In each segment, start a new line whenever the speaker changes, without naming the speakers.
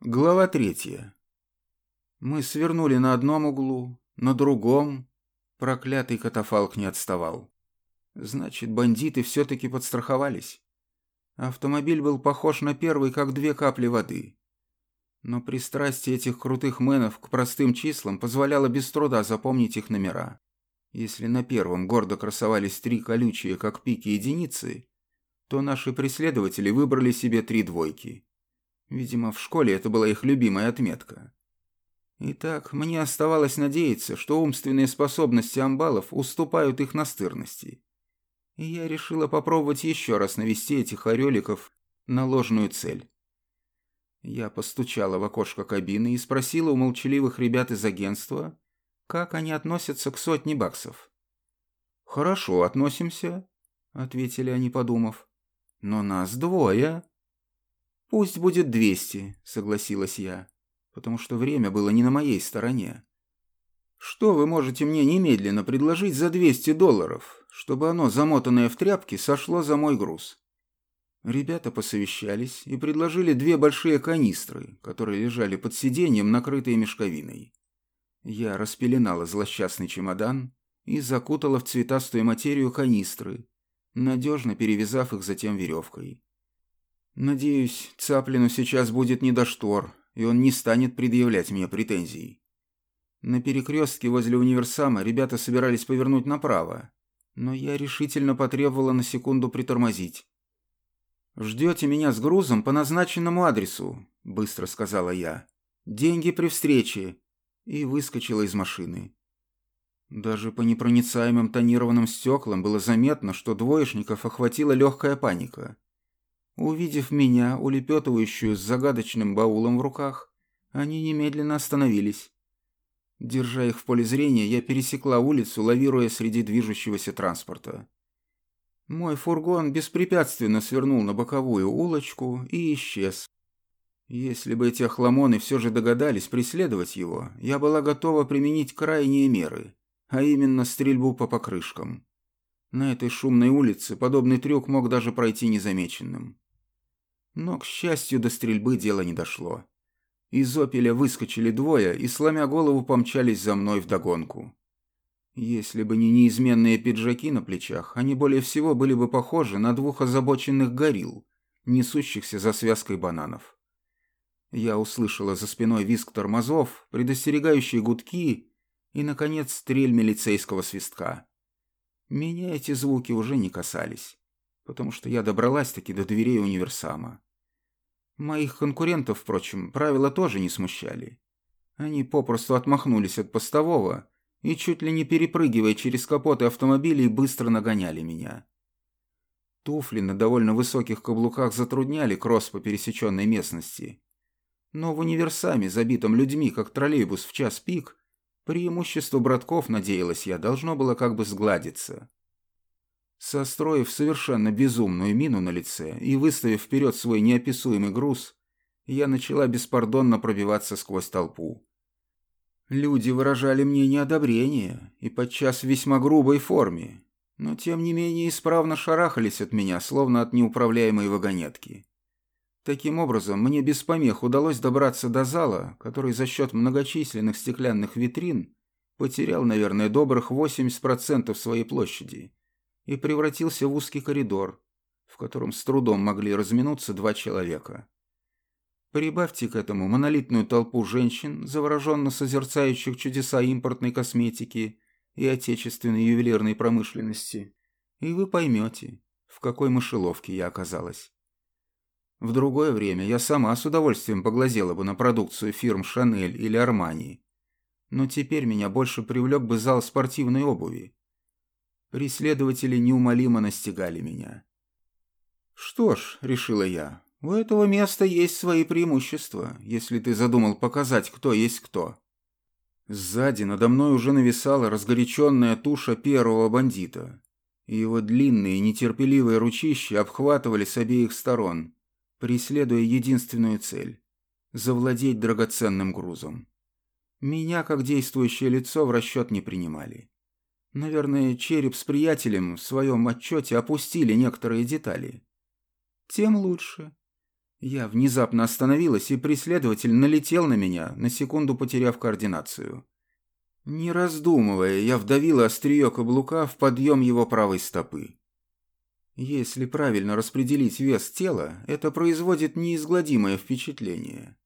Глава третья. Мы свернули на одном углу, на другом. Проклятый катафалк не отставал. Значит, бандиты все-таки подстраховались. Автомобиль был похож на первый, как две капли воды. Но пристрастие этих крутых мэнов к простым числам позволяло без труда запомнить их номера. Если на первом гордо красовались три колючие, как пики единицы, то наши преследователи выбрали себе три двойки. Видимо, в школе это была их любимая отметка. Итак, мне оставалось надеяться, что умственные способности амбалов уступают их настырности. И я решила попробовать еще раз навести этих ореликов на ложную цель. Я постучала в окошко кабины и спросила у молчаливых ребят из агентства, как они относятся к сотне баксов. «Хорошо относимся», — ответили они, подумав. «Но нас двое». «Пусть будет двести», — согласилась я, потому что время было не на моей стороне. «Что вы можете мне немедленно предложить за 200 долларов, чтобы оно, замотанное в тряпки, сошло за мой груз?» Ребята посовещались и предложили две большие канистры, которые лежали под сиденьем, накрытые мешковиной. Я распеленала злосчастный чемодан и закутала в цветастую материю канистры, надежно перевязав их затем веревкой. Надеюсь, Цаплину сейчас будет не до штор, и он не станет предъявлять мне претензий. На перекрестке возле универсама ребята собирались повернуть направо, но я решительно потребовала на секунду притормозить. «Ждете меня с грузом по назначенному адресу», — быстро сказала я. «Деньги при встрече». И выскочила из машины. Даже по непроницаемым тонированным стеклам было заметно, что двоечников охватила легкая паника. Увидев меня, улепетывающую с загадочным баулом в руках, они немедленно остановились. Держа их в поле зрения, я пересекла улицу, лавируя среди движущегося транспорта. Мой фургон беспрепятственно свернул на боковую улочку и исчез. Если бы эти охламоны все же догадались преследовать его, я была готова применить крайние меры, а именно стрельбу по покрышкам. На этой шумной улице подобный трюк мог даже пройти незамеченным. Но, к счастью, до стрельбы дело не дошло. Из «Опеля» выскочили двое и, сломя голову, помчались за мной вдогонку. Если бы не неизменные пиджаки на плечах, они более всего были бы похожи на двух озабоченных горилл, несущихся за связкой бананов. Я услышала за спиной визг тормозов, предостерегающие гудки и, наконец, стрель милицейского свистка. Меня эти звуки уже не касались, потому что я добралась-таки до дверей универсама. Моих конкурентов, впрочем, правила тоже не смущали. Они попросту отмахнулись от постового и, чуть ли не перепрыгивая через капоты автомобилей, быстро нагоняли меня. Туфли на довольно высоких каблуках затрудняли кросс по пересеченной местности. Но в универсаме, забитом людьми, как троллейбус в час пик, преимущество братков, надеялась я, должно было как бы сгладиться. Состроив совершенно безумную мину на лице и выставив вперед свой неописуемый груз, я начала беспардонно пробиваться сквозь толпу. Люди выражали мне неодобрение и подчас в весьма грубой форме, но тем не менее исправно шарахались от меня, словно от неуправляемой вагонетки. Таким образом, мне без помех удалось добраться до зала, который за счет многочисленных стеклянных витрин потерял, наверное, добрых 80% своей площади и превратился в узкий коридор, в котором с трудом могли разминуться два человека. Прибавьте к этому монолитную толпу женщин, завороженно созерцающих чудеса импортной косметики и отечественной ювелирной промышленности, и вы поймете, в какой мышеловке я оказалась. В другое время я сама с удовольствием поглазела бы на продукцию фирм «Шанель» или «Армани», но теперь меня больше привлек бы зал спортивной обуви, Преследователи неумолимо настигали меня. «Что ж», — решила я, — «у этого места есть свои преимущества, если ты задумал показать, кто есть кто». Сзади надо мной уже нависала разгоряченная туша первого бандита, и его длинные нетерпеливые ручища обхватывали с обеих сторон, преследуя единственную цель — завладеть драгоценным грузом. Меня, как действующее лицо, в расчет не принимали. Наверное, череп с приятелем в своем отчете опустили некоторые детали. Тем лучше. Я внезапно остановилась, и преследователь налетел на меня, на секунду потеряв координацию. Не раздумывая, я вдавила острие каблука в подъем его правой стопы. Если правильно распределить вес тела, это производит неизгладимое впечатление.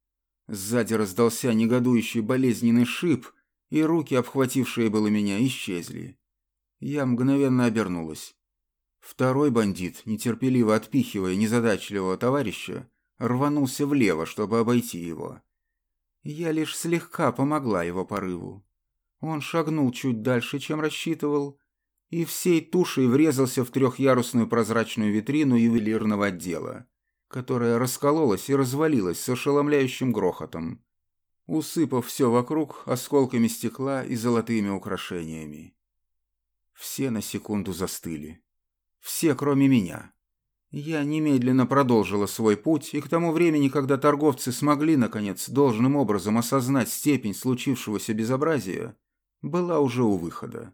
Сзади раздался негодующий болезненный шип, и руки, обхватившие было меня, исчезли. Я мгновенно обернулась. Второй бандит, нетерпеливо отпихивая незадачливого товарища, рванулся влево, чтобы обойти его. Я лишь слегка помогла его порыву. Он шагнул чуть дальше, чем рассчитывал, и всей тушей врезался в трехъярусную прозрачную витрину ювелирного отдела, которая раскололась и развалилась с ошеломляющим грохотом, усыпав все вокруг осколками стекла и золотыми украшениями. Все на секунду застыли. Все, кроме меня. Я немедленно продолжила свой путь, и к тому времени, когда торговцы смогли, наконец, должным образом осознать степень случившегося безобразия, была уже у выхода.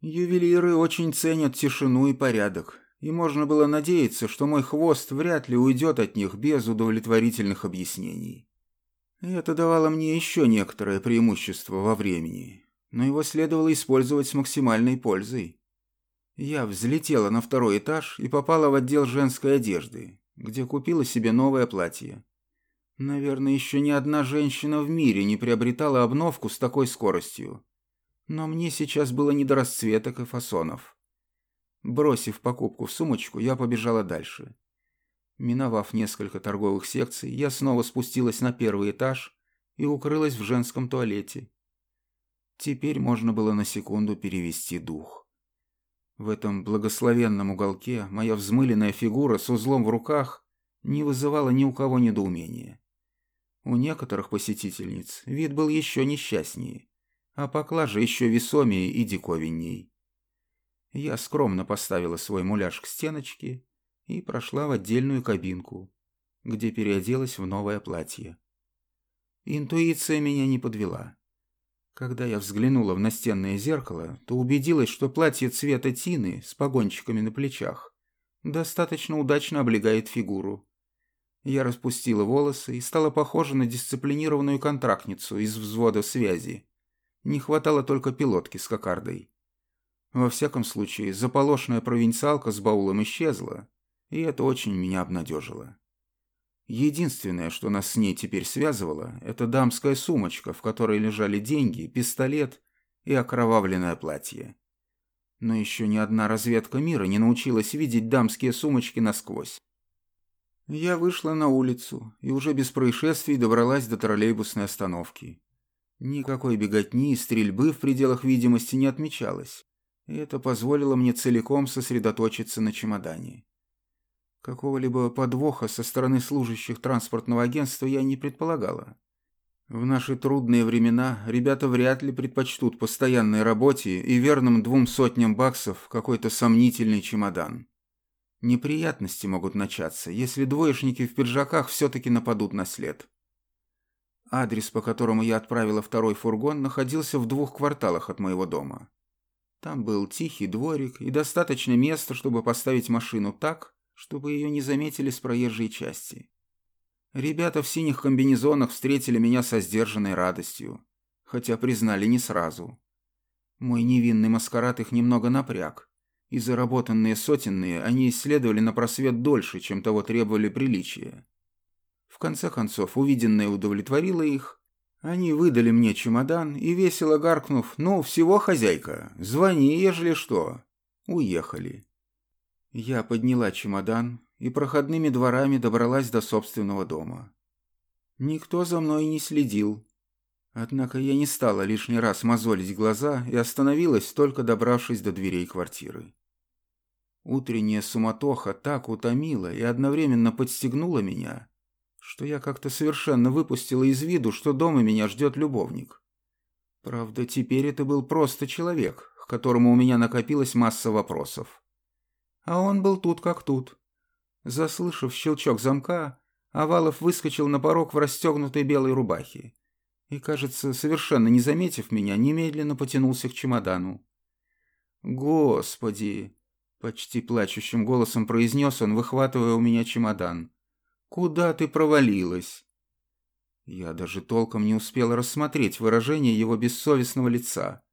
Ювелиры очень ценят тишину и порядок, и можно было надеяться, что мой хвост вряд ли уйдет от них без удовлетворительных объяснений. Это давало мне еще некоторое преимущество во времени, но его следовало использовать с максимальной пользой. Я взлетела на второй этаж и попала в отдел женской одежды, где купила себе новое платье. Наверное, еще ни одна женщина в мире не приобретала обновку с такой скоростью. Но мне сейчас было не до расцветок и фасонов. Бросив покупку в сумочку, я побежала дальше. Миновав несколько торговых секций, я снова спустилась на первый этаж и укрылась в женском туалете. Теперь можно было на секунду перевести дух. В этом благословенном уголке моя взмыленная фигура с узлом в руках не вызывала ни у кого недоумения. У некоторых посетительниц вид был еще несчастнее, а поклажа еще весомее и диковинней. Я скромно поставила свой муляж к стеночке и прошла в отдельную кабинку, где переоделась в новое платье. Интуиция меня не подвела. Когда я взглянула в настенное зеркало, то убедилась, что платье цвета тины с погончиками на плечах достаточно удачно облегает фигуру. Я распустила волосы и стала похожа на дисциплинированную контрактницу из взвода связи. Не хватало только пилотки с кокардой. Во всяком случае, заполошная провинциалка с баулом исчезла, и это очень меня обнадежило. Единственное, что нас с ней теперь связывало, это дамская сумочка, в которой лежали деньги, пистолет и окровавленное платье. Но еще ни одна разведка мира не научилась видеть дамские сумочки насквозь. Я вышла на улицу и уже без происшествий добралась до троллейбусной остановки. Никакой беготни и стрельбы в пределах видимости не отмечалось, и это позволило мне целиком сосредоточиться на чемодане. Какого-либо подвоха со стороны служащих транспортного агентства я не предполагала. В наши трудные времена ребята вряд ли предпочтут постоянной работе и верным двум сотням баксов какой-то сомнительный чемодан. Неприятности могут начаться, если двоечники в пиджаках все-таки нападут на след. Адрес, по которому я отправила второй фургон, находился в двух кварталах от моего дома. Там был тихий дворик и достаточно места, чтобы поставить машину так, чтобы ее не заметили с проезжей части. Ребята в синих комбинезонах встретили меня со сдержанной радостью, хотя признали не сразу. Мой невинный маскарад их немного напряг, и заработанные сотенные они исследовали на просвет дольше, чем того требовали приличия. В конце концов, увиденное удовлетворило их, они выдали мне чемодан и, весело гаркнув «Ну, всего, хозяйка, звони, ежели что», уехали. Я подняла чемодан и проходными дворами добралась до собственного дома. Никто за мной не следил. Однако я не стала лишний раз мозолить глаза и остановилась, только добравшись до дверей квартиры. Утренняя суматоха так утомила и одновременно подстегнула меня, что я как-то совершенно выпустила из виду, что дома меня ждет любовник. Правда, теперь это был просто человек, к которому у меня накопилась масса вопросов. А он был тут как тут. Заслышав щелчок замка, Овалов выскочил на порог в расстегнутой белой рубахе и, кажется, совершенно не заметив меня, немедленно потянулся к чемодану. «Господи!» — почти плачущим голосом произнес он, выхватывая у меня чемодан. Куда ты провалилась?» Я даже толком не успел рассмотреть выражение его бессовестного лица.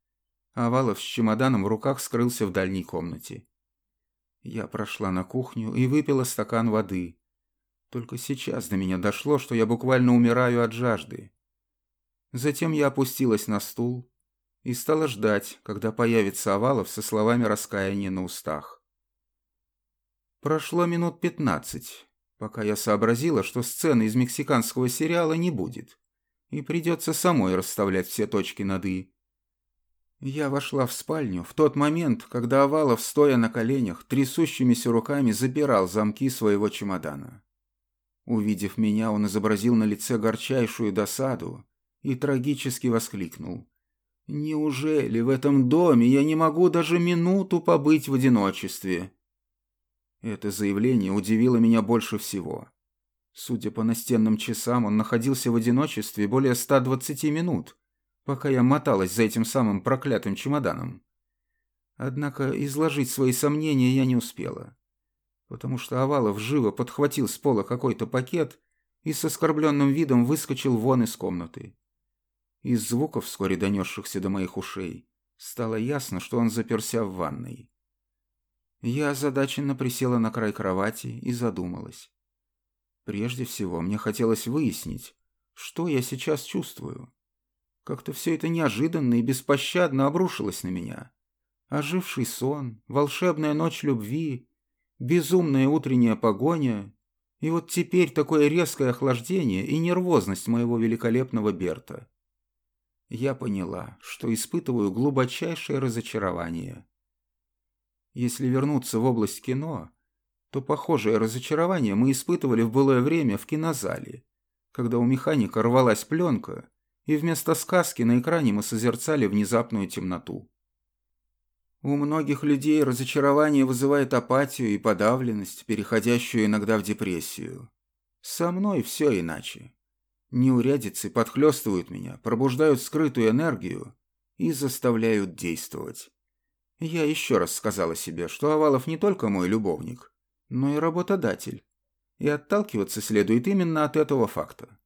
Овалов с чемоданом в руках скрылся в дальней комнате. Я прошла на кухню и выпила стакан воды. Только сейчас до меня дошло, что я буквально умираю от жажды. Затем я опустилась на стул и стала ждать, когда появится Овалов со словами раскаяния на устах. Прошло минут пятнадцать, пока я сообразила, что сцены из мексиканского сериала не будет, и придется самой расставлять все точки над «и». Я вошла в спальню в тот момент, когда Овалов, стоя на коленях, трясущимися руками запирал замки своего чемодана. Увидев меня, он изобразил на лице горчайшую досаду и трагически воскликнул. «Неужели в этом доме я не могу даже минуту побыть в одиночестве?» Это заявление удивило меня больше всего. Судя по настенным часам, он находился в одиночестве более 120 минут, пока я моталась за этим самым проклятым чемоданом. Однако изложить свои сомнения я не успела, потому что Овалов живо подхватил с пола какой-то пакет и с оскорбленным видом выскочил вон из комнаты. Из звуков, вскоре донесшихся до моих ушей, стало ясно, что он заперся в ванной. Я озадаченно присела на край кровати и задумалась. Прежде всего, мне хотелось выяснить, что я сейчас чувствую. Как-то все это неожиданно и беспощадно обрушилось на меня. Оживший сон, волшебная ночь любви, безумная утренняя погоня, и вот теперь такое резкое охлаждение и нервозность моего великолепного Берта я поняла, что испытываю глубочайшее разочарование. Если вернуться в область кино, то похожее разочарование мы испытывали в былое время в кинозале, когда у механика рвалась пленка, и вместо сказки на экране мы созерцали внезапную темноту. У многих людей разочарование вызывает апатию и подавленность, переходящую иногда в депрессию. Со мной все иначе. Неурядицы подхлестывают меня, пробуждают скрытую энергию и заставляют действовать. Я еще раз сказала себе, что Овалов не только мой любовник, но и работодатель. И отталкиваться следует именно от этого факта.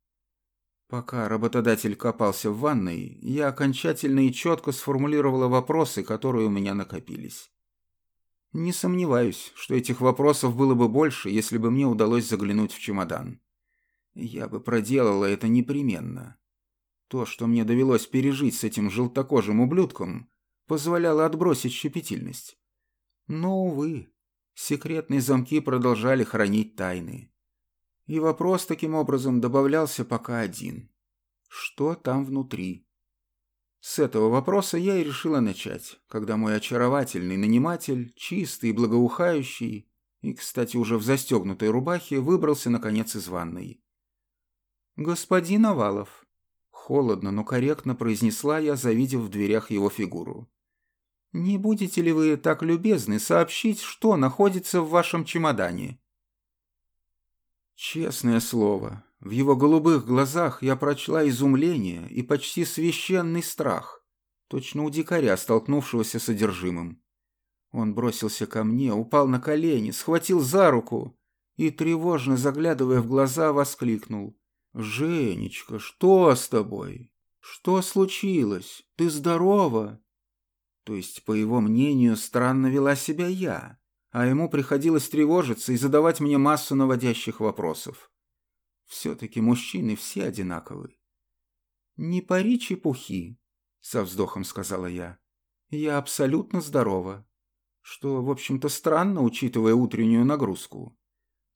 Пока работодатель копался в ванной, я окончательно и четко сформулировала вопросы, которые у меня накопились. Не сомневаюсь, что этих вопросов было бы больше, если бы мне удалось заглянуть в чемодан. Я бы проделала это непременно. То, что мне довелось пережить с этим желтокожим ублюдком, позволяло отбросить щепетильность. Но, увы, секретные замки продолжали хранить тайны. И вопрос таким образом добавлялся пока один. Что там внутри? С этого вопроса я и решила начать, когда мой очаровательный наниматель, чистый и благоухающий, и, кстати, уже в застегнутой рубахе, выбрался, наконец, из ванной. «Господин Овалов», — холодно, но корректно произнесла я, завидев в дверях его фигуру. «Не будете ли вы так любезны сообщить, что находится в вашем чемодане?» Честное слово, в его голубых глазах я прочла изумление и почти священный страх, точно у дикаря, столкнувшегося с содержимым. Он бросился ко мне, упал на колени, схватил за руку и, тревожно заглядывая в глаза, воскликнул. «Женечка, что с тобой? Что случилось? Ты здорова?» То есть, по его мнению, странно вела себя я, а ему приходилось тревожиться и задавать мне массу наводящих вопросов. Все-таки мужчины все одинаковы. «Не пари чепухи», — со вздохом сказала я. «Я абсолютно здорова, что, в общем-то, странно, учитывая утреннюю нагрузку.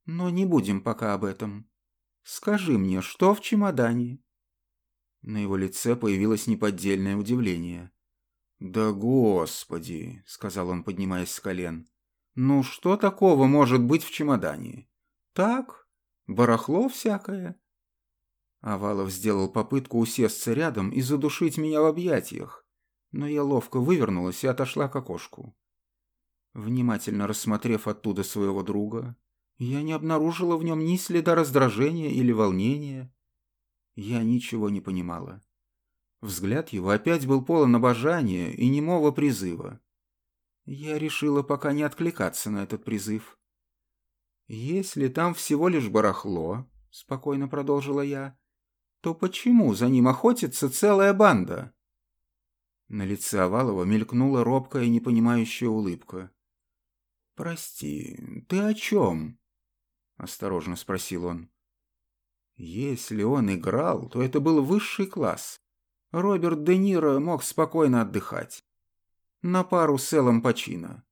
Но не будем пока об этом. Скажи мне, что в чемодане?» На его лице появилось неподдельное удивление. «Да господи!» — сказал он, поднимаясь с колен. «Ну что такого может быть в чемодане? Так, барахло всякое». Авалов сделал попытку усесться рядом и задушить меня в объятиях, но я ловко вывернулась и отошла к окошку. Внимательно рассмотрев оттуда своего друга, я не обнаружила в нем ни следа раздражения или волнения. Я ничего не понимала. Взгляд его опять был полон обожания и немого призыва. Я решила пока не откликаться на этот призыв. «Если там всего лишь барахло», — спокойно продолжила я, — «то почему за ним охотится целая банда?» На лице Овалова мелькнула робкая и непонимающая улыбка. «Прости, ты о чем?» — осторожно спросил он. «Если он играл, то это был высший класс. Роберт Де Ниро мог спокойно отдыхать. На пару с Элом Пачино.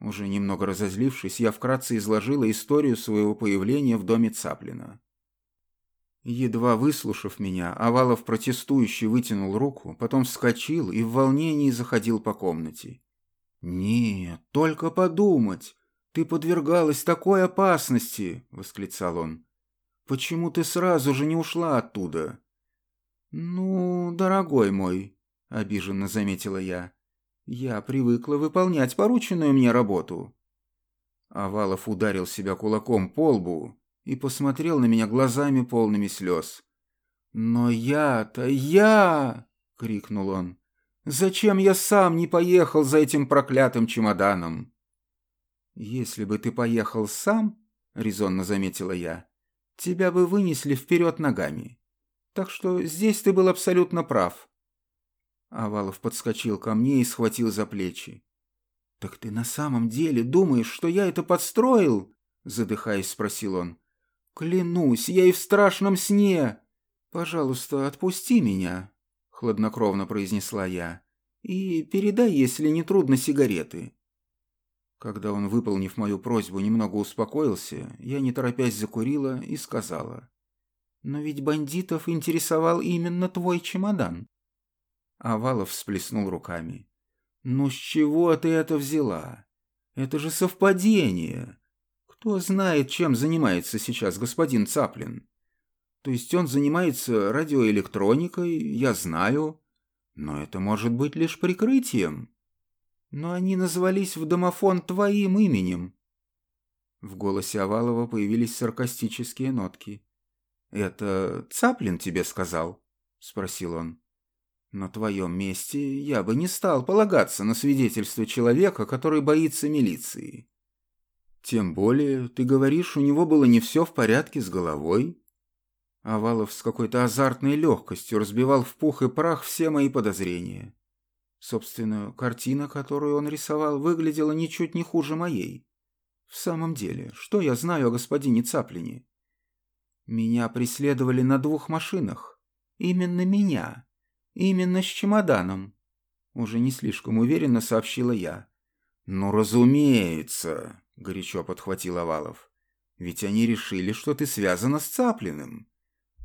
Уже немного разозлившись, я вкратце изложила историю своего появления в доме Цаплина. Едва выслушав меня, Овалов протестующий вытянул руку, потом вскочил и в волнении заходил по комнате. «Нет, только подумать! Ты подвергалась такой опасности!» — восклицал он. «Почему ты сразу же не ушла оттуда?» «Ну, дорогой мой», — обиженно заметила я, — «я привыкла выполнять порученную мне работу». Авалов ударил себя кулаком по лбу и посмотрел на меня глазами полными слез. «Но я-то я!» — крикнул он. «Зачем я сам не поехал за этим проклятым чемоданом?» «Если бы ты поехал сам, — резонно заметила я, — тебя бы вынесли вперед ногами. Так что здесь ты был абсолютно прав. Авалов подскочил ко мне и схватил за плечи. «Так ты на самом деле думаешь, что я это подстроил?» Задыхаясь, спросил он. «Клянусь, я и в страшном сне!» «Пожалуйста, отпусти меня», — хладнокровно произнесла я. «И передай, если не трудно, сигареты». Когда он, выполнив мою просьбу, немного успокоился, я, не торопясь, закурила и сказала. Но ведь бандитов интересовал именно твой чемодан. Авалов всплеснул руками. «Ну с чего ты это взяла? Это же совпадение. Кто знает, чем занимается сейчас господин Цаплин? То есть он занимается радиоэлектроникой, я знаю, но это может быть лишь прикрытием. Но они назвались в домофон твоим именем». В голосе Овалова появились саркастические нотки. «Это Цаплин тебе сказал?» — спросил он. «На твоем месте я бы не стал полагаться на свидетельство человека, который боится милиции. Тем более, ты говоришь, у него было не все в порядке с головой?» Авалов с какой-то азартной легкостью разбивал в пух и прах все мои подозрения. Собственно, картина, которую он рисовал, выглядела ничуть не хуже моей. В самом деле, что я знаю о господине Цаплине? Меня преследовали на двух машинах. Именно меня. Именно с чемоданом. Уже не слишком уверенно сообщила я. «Ну, разумеется», — горячо подхватил Овалов. «Ведь они решили, что ты связана с Цаплиным.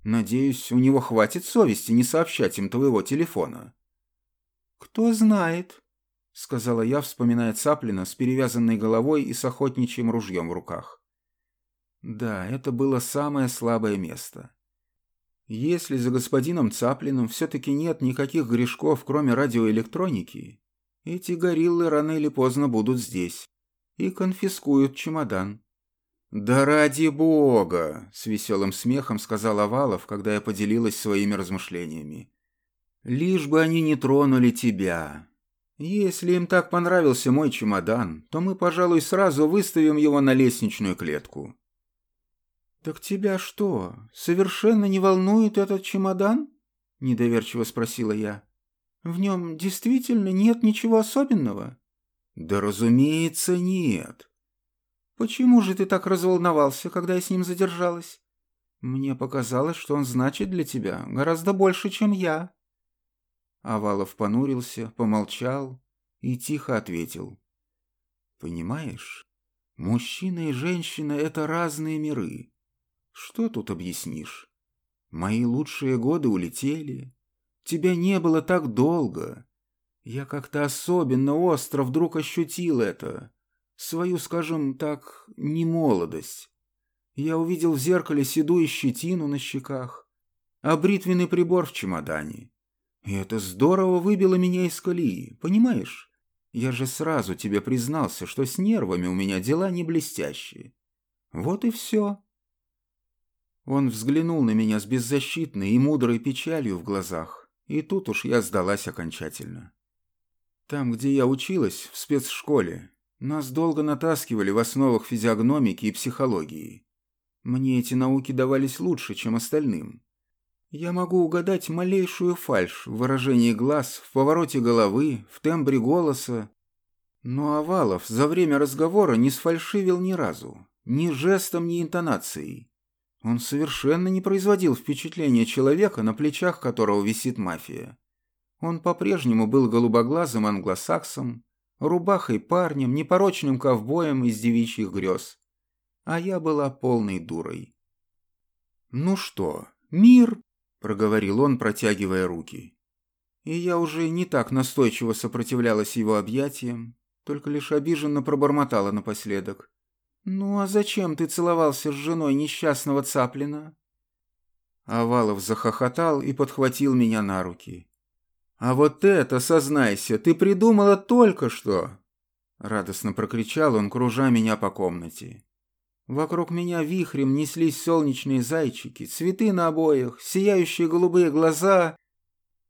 Надеюсь, у него хватит совести не сообщать им твоего телефона». «Кто знает», — сказала я, вспоминая Цаплина с перевязанной головой и с охотничьим ружьем в руках. Да, это было самое слабое место. Если за господином Цаплиным все-таки нет никаких грешков, кроме радиоэлектроники, эти гориллы рано или поздно будут здесь и конфискуют чемодан. «Да ради бога!» — с веселым смехом сказал Овалов, когда я поделилась своими размышлениями. «Лишь бы они не тронули тебя. Если им так понравился мой чемодан, то мы, пожалуй, сразу выставим его на лестничную клетку. «Так тебя что, совершенно не волнует этот чемодан?» – недоверчиво спросила я. «В нем действительно нет ничего особенного?» «Да разумеется, нет». «Почему же ты так разволновался, когда я с ним задержалась?» «Мне показалось, что он значит для тебя гораздо больше, чем я». Авалов понурился, помолчал и тихо ответил. «Понимаешь, мужчина и женщина — это разные миры. Что тут объяснишь? Мои лучшие годы улетели. Тебя не было так долго. Я как-то особенно остро вдруг ощутил это. Свою, скажем так, немолодость. Я увидел в зеркале седую щетину на щеках, а бритвенный прибор в чемодане. И это здорово выбило меня из колеи, понимаешь? Я же сразу тебе признался, что с нервами у меня дела не блестящие. Вот и все. Он взглянул на меня с беззащитной и мудрой печалью в глазах, и тут уж я сдалась окончательно. Там, где я училась, в спецшколе, Нас долго натаскивали в основах физиогномики и психологии. Мне эти науки давались лучше, чем остальным. Я могу угадать малейшую фальшь в выражении глаз, в повороте головы, в тембре голоса. Но Овалов за время разговора не сфальшивил ни разу, ни жестом, ни интонацией. Он совершенно не производил впечатления человека, на плечах которого висит мафия. Он по-прежнему был голубоглазым англосаксом, рубахой парнем, непорочным ковбоем из девичьих грез. А я была полной дурой. «Ну что, мир?» проговорил он, протягивая руки. И я уже не так настойчиво сопротивлялась его объятиям, только лишь обиженно пробормотала напоследок. «Ну а зачем ты целовался с женой несчастного Цаплина?» Овалов захохотал и подхватил меня на руки. «А вот это, сознайся, ты придумала только что!» Радостно прокричал он, кружа меня по комнате. Вокруг меня вихрем неслись солнечные зайчики, цветы на обоях, сияющие голубые глаза.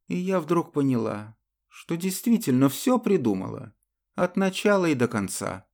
И я вдруг поняла, что действительно все придумала, от начала и до конца.